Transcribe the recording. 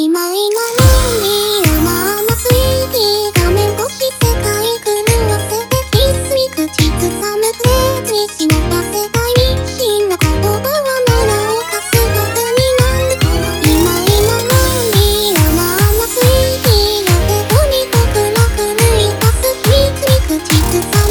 今今に生のスイーティー画面越し世界狂わせてキスに口ずさむフレーズに忍ばせたい日の言葉はならをかすかくになの今今に生のスイーティとにとくなくいたーツにさ